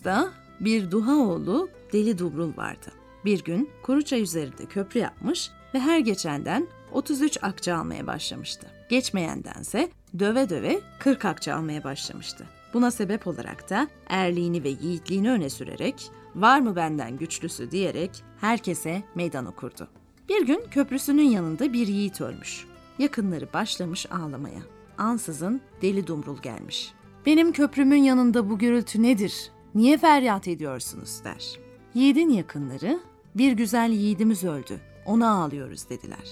Oğuz'da bir duha oğlu Deli Dumrul vardı. Bir gün Kuruçay üzerinde köprü yapmış ve her geçenden 33 akçe almaya başlamıştı. Geçmeyendense döve döve 40 akçe almaya başlamıştı. Buna sebep olarak da erliğini ve yiğitliğini öne sürerek var mı benden güçlüsü diyerek herkese meydan okurdu. Bir gün köprüsünün yanında bir yiğit ölmüş. Yakınları başlamış ağlamaya. Ansızın deli dumrul gelmiş. Benim köprümün yanında bu gürültü nedir? Niye feryat ediyorsunuz der. Yiğidin yakınları bir güzel yiğidimiz öldü. Ona ağlıyoruz dediler.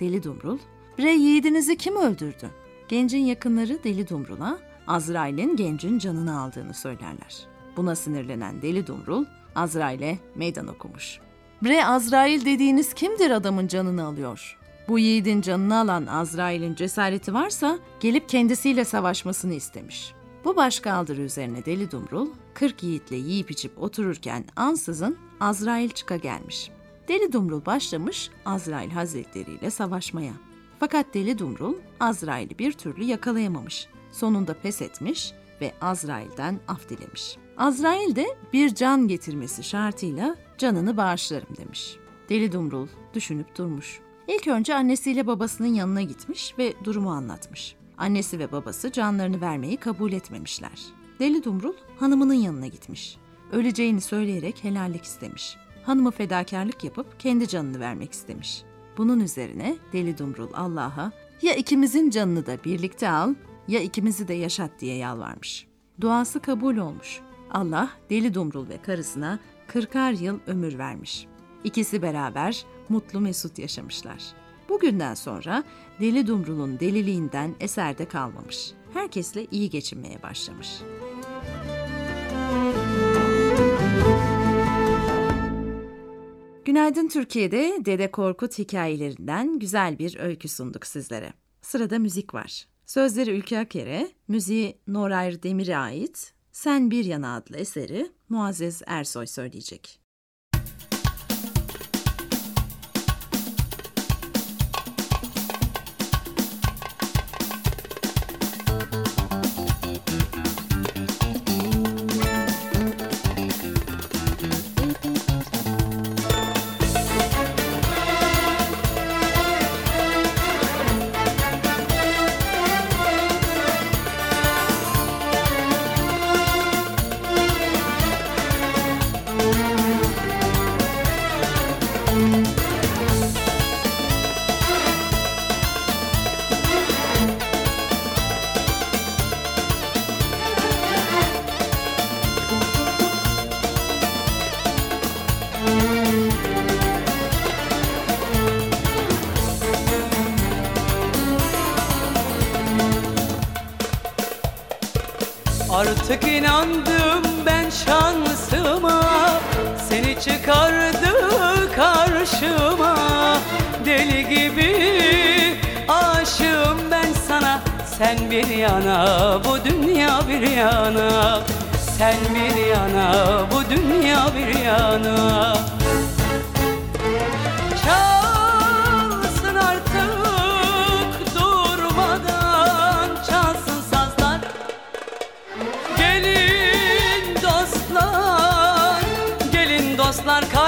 Deli Dumrul, bre yiğidinizi kim öldürdü? Gencin yakınları Deli Dumrul'a Azrail'in gencin canını aldığını söylerler. Buna sinirlenen Deli Dumrul, Azrail'e meydan okumuş. Bre Azrail dediğiniz kimdir adamın canını alıyor? Bu yiğidin canını alan Azrail'in cesareti varsa gelip kendisiyle savaşmasını istemiş. Bu başkaldırı üzerine Deli Dumrul, 40 yiğitle yiyip içip otururken ansızın Azrail çıka gelmiş. Deli Dumrul başlamış Azrail Hazretleri ile savaşmaya. Fakat Deli Dumrul Azrail'i bir türlü yakalayamamış. Sonunda pes etmiş ve Azrail'den af dilemiş. Azrail de bir can getirmesi şartıyla canını bağışlarım demiş. Deli Dumrul düşünüp durmuş. İlk önce annesiyle babasının yanına gitmiş ve durumu anlatmış. Annesi ve babası canlarını vermeyi kabul etmemişler. Deli Dumrul hanımının yanına gitmiş. Öleceğini söyleyerek helallik istemiş. Hanımı fedakarlık yapıp kendi canını vermek istemiş. Bunun üzerine Deli Dumrul Allah'a ya ikimizin canını da birlikte al ya ikimizi de yaşat diye yalvarmış. Duası kabul olmuş. Allah Deli Dumrul ve karısına kırkar yıl ömür vermiş. İkisi beraber mutlu mesut yaşamışlar. Bugünden sonra Deli Dumrul'un deliliğinden eserde kalmamış. Herkesle iyi geçinmeye başlamış. Günaydın Türkiye'de Dede Korkut hikayelerinden güzel bir öykü sunduk sizlere. Sırada müzik var. Sözleri Ülke Aker'e, müziği Noray Demir'e ait Sen Bir Yana adlı eseri Muazzez Ersoy söyleyecek. Artık inandım ben şansıma. Seni çıkardı karşıma. Deli gibi aşığım ben sana. Sen bir yana bu dünya bir yana. Sen bir yana bu dünya bir yana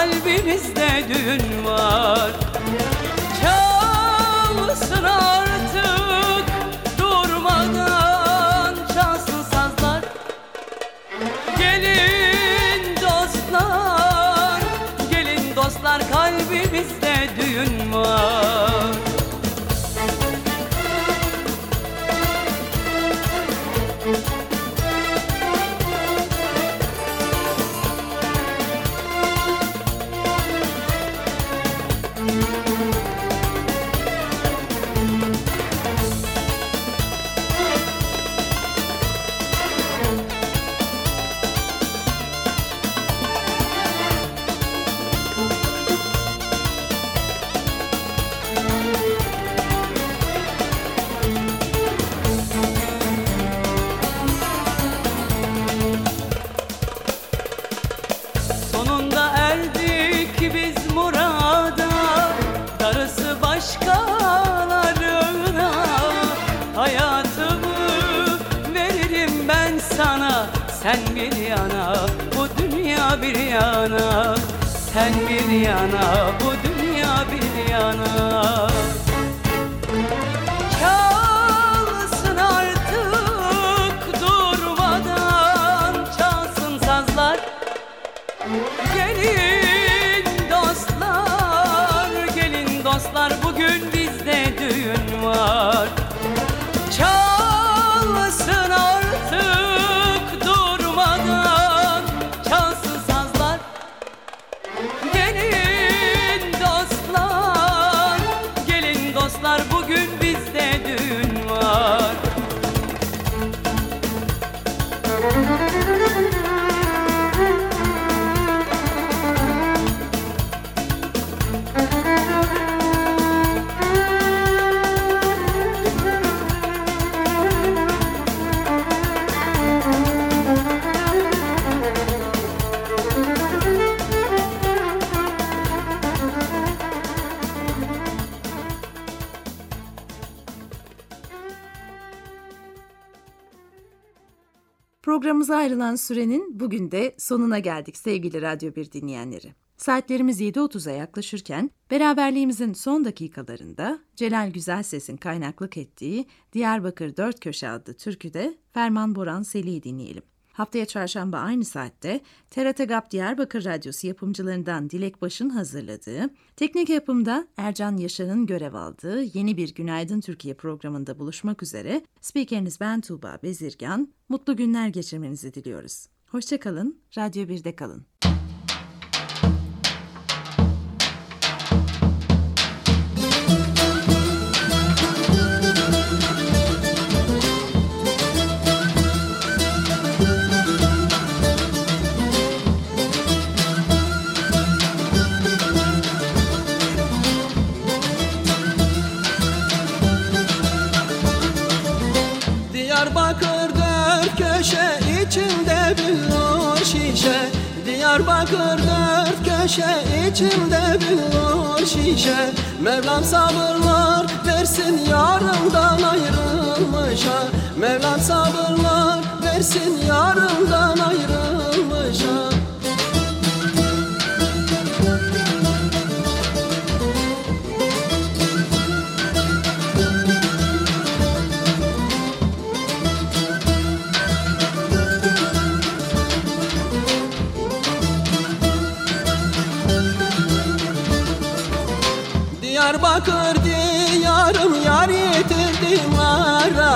dostlar kalbimizde düğün var bir yana Sen bir yana bu dünya bir yana Programımıza ayrılan sürenin bugün de sonuna geldik sevgili Radyo 1 dinleyenleri. Saatlerimiz 7.30'a yaklaşırken beraberliğimizin son dakikalarında Celal Güzelses'in kaynaklık ettiği Diyarbakır Dört Köşe adlı türküde Ferman Boran Seli'yi dinleyelim. Haftaya çarşamba aynı saatte TRT GAP Diyarbakır Radyosu yapımcılarından Dilek Baş'ın hazırladığı, teknik yapımda Ercan Yaşar'ın görev aldığı yeni bir Günaydın Türkiye programında buluşmak üzere spikeriniz ben Tuğba Bezirgan, mutlu günler geçirmenizi diliyoruz. Hoşçakalın, Radyo 1'de kalın. Köşe içinde billur şişe. Diyarbakır dört köşe içinde billur şişe. Mevlam sabırlar versin yarından ayrılmışa. Mevlam sabırlar versin yarından ayrılmışa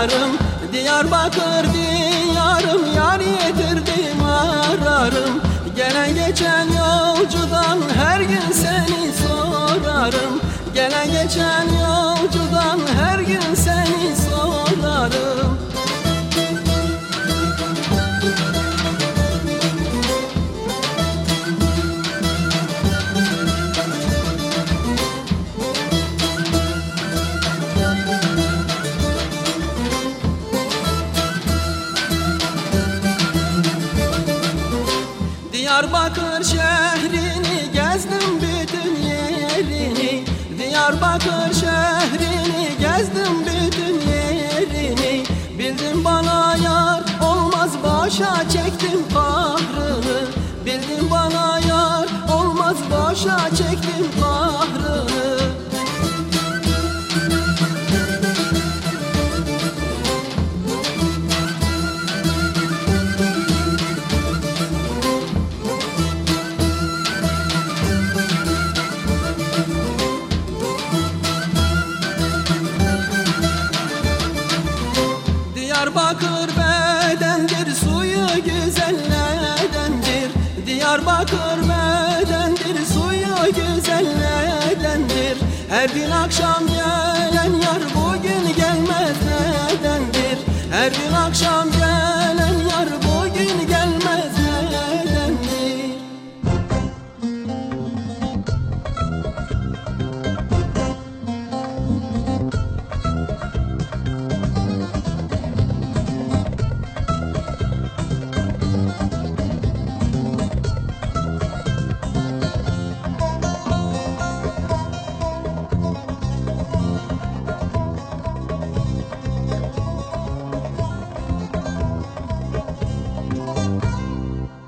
ararım. Diyarbakır diyarım yar yitirdim ararım. Gelen geçen yolcudan her gün seni sorarım. Gelen geçen yolcudan Diyarbakır şehrini gezdim bütün yerini. Bildim bana yar olmaz başa çektim kahrını. Bildim bana yar olmaz başa çektim Diyarbakır bedendir, suyu güzellerdendir Her gün akşam gelen yar bugün gelmez nedendir? Her gün akşam